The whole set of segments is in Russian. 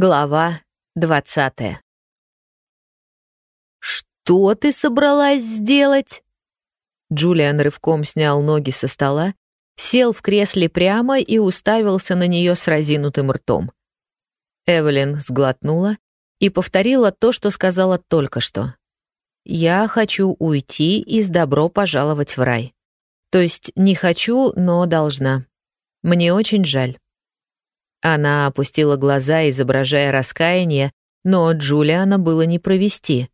Глава двадцатая. «Что ты собралась сделать?» Джулиан рывком снял ноги со стола, сел в кресле прямо и уставился на нее с разинутым ртом. Эвелин сглотнула и повторила то, что сказала только что. «Я хочу уйти из добро пожаловать в рай. То есть не хочу, но должна. Мне очень жаль». Она опустила глаза, изображая раскаяние, но Джулиана было не провести.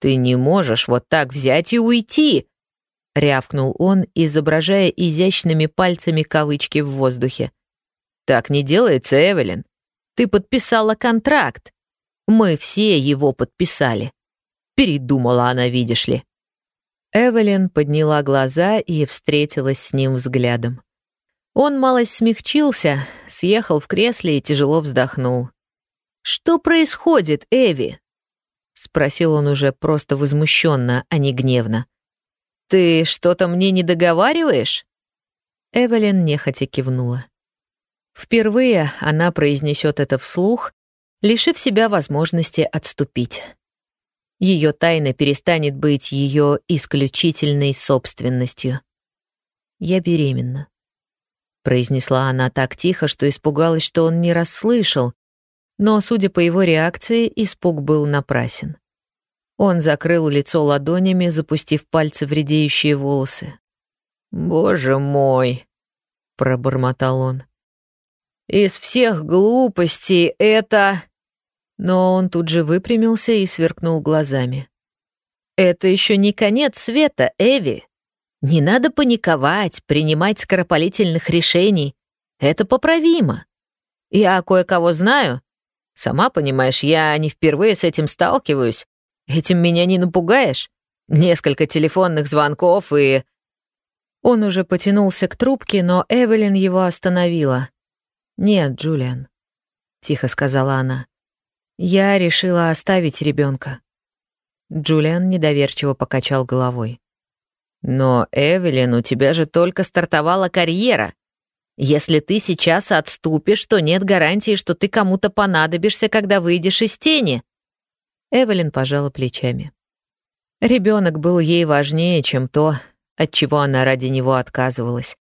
«Ты не можешь вот так взять и уйти!» — рявкнул он, изображая изящными пальцами кавычки в воздухе. «Так не делается, Эвелин. Ты подписала контракт. Мы все его подписали». Передумала она, видишь ли. Эвелин подняла глаза и встретилась с ним взглядом. Он малость смягчился, съехал в кресле и тяжело вздохнул. «Что происходит, Эви?» — спросил он уже просто возмущенно, а не гневно. «Ты что-то мне не договариваешь?» Эвелин нехотя кивнула. Впервые она произнесет это вслух, лишив себя возможности отступить. Ее тайна перестанет быть ее исключительной собственностью. Я беременна. — произнесла она так тихо, что испугалась, что он не расслышал, но, судя по его реакции, испуг был напрасен. Он закрыл лицо ладонями, запустив пальцы в редеющие волосы. «Боже мой!» — пробормотал он. «Из всех глупостей это...» Но он тут же выпрямился и сверкнул глазами. «Это еще не конец света, Эви!» Не надо паниковать, принимать скоропалительных решений. Это поправимо. Я кое-кого знаю. Сама понимаешь, я не впервые с этим сталкиваюсь. Этим меня не напугаешь. Несколько телефонных звонков и... Он уже потянулся к трубке, но Эвелин его остановила. «Нет, Джулиан», — тихо сказала она. «Я решила оставить ребенка. Джулиан недоверчиво покачал головой. Но, Эвелин, у тебя же только стартовала карьера. Если ты сейчас отступишь, то нет гарантии, что ты кому-то понадобишься, когда выйдешь из тени. Эвелин пожала плечами. Ребенок был ей важнее, чем то, от чего она ради него отказывалась.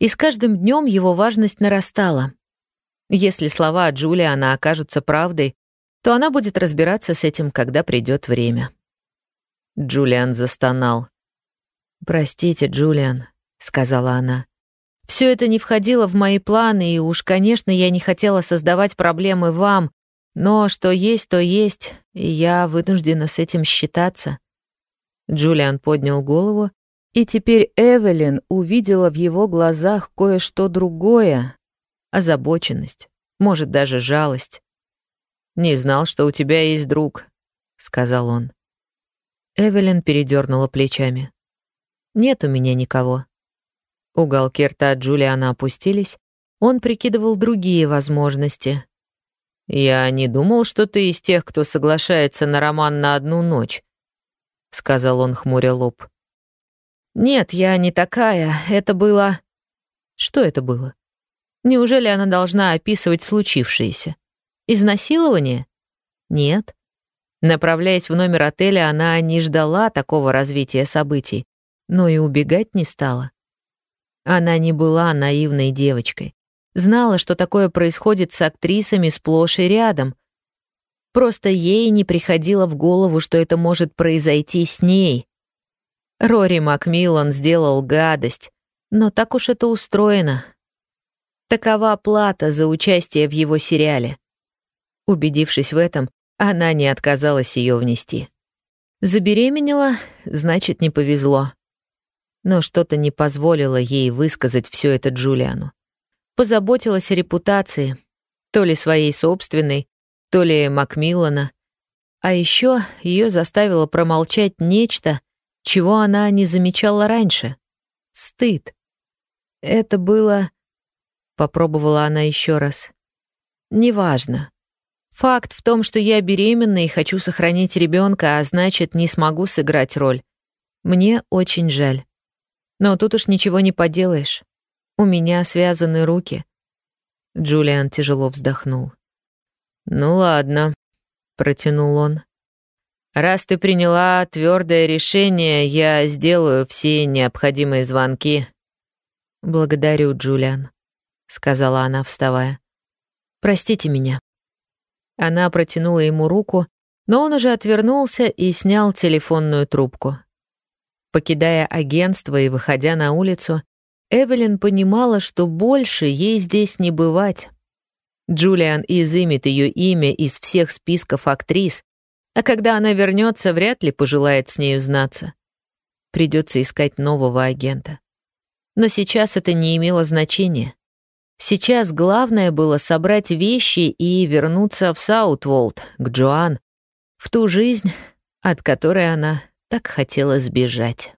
И с каждым днем его важность нарастала. Если слова Джулиана окажутся правдой, то она будет разбираться с этим, когда придет время. Джулиан застонал. «Простите, Джулиан», — сказала она. «Все это не входило в мои планы, и уж, конечно, я не хотела создавать проблемы вам, но что есть, то есть, и я вынуждена с этим считаться». Джулиан поднял голову, и теперь Эвелин увидела в его глазах кое-что другое — озабоченность, может, даже жалость. «Не знал, что у тебя есть друг», — сказал он. Эвелин передернула плечами. Нет у меня никого». Уголки рта Джулиана опустились. Он прикидывал другие возможности. «Я не думал, что ты из тех, кто соглашается на роман на одну ночь», — сказал он, хмуря лоб. «Нет, я не такая. Это было...» «Что это было? Неужели она должна описывать случившееся? Изнасилование? Нет. Направляясь в номер отеля, она не ждала такого развития событий но и убегать не стала. Она не была наивной девочкой. Знала, что такое происходит с актрисами сплошь и рядом. Просто ей не приходило в голову, что это может произойти с ней. Рори Макмиллан сделал гадость, но так уж это устроено. Такова плата за участие в его сериале. Убедившись в этом, она не отказалась ее внести. Забеременела, значит, не повезло но что-то не позволило ей высказать все это Джулиану. Позаботилась о репутации, то ли своей собственной, то ли Макмиллана. А еще ее заставило промолчать нечто, чего она не замечала раньше. Стыд. Это было... Попробовала она еще раз. Неважно. Факт в том, что я беременна и хочу сохранить ребенка, а значит, не смогу сыграть роль. Мне очень жаль. Но тут уж ничего не поделаешь. У меня связаны руки. Джулиан тяжело вздохнул. «Ну ладно», — протянул он. «Раз ты приняла твердое решение, я сделаю все необходимые звонки». «Благодарю, Джулиан», — сказала она, вставая. «Простите меня». Она протянула ему руку, но он уже отвернулся и снял телефонную трубку. Покидая агентство и выходя на улицу, Эвелин понимала, что больше ей здесь не бывать. Джулиан изымет ее имя из всех списков актрис, а когда она вернется, вряд ли пожелает с нею знаться. Придется искать нового агента. Но сейчас это не имело значения. Сейчас главное было собрать вещи и вернуться в Саутволд, к Джоан, в ту жизнь, от которой она так хотела сбежать.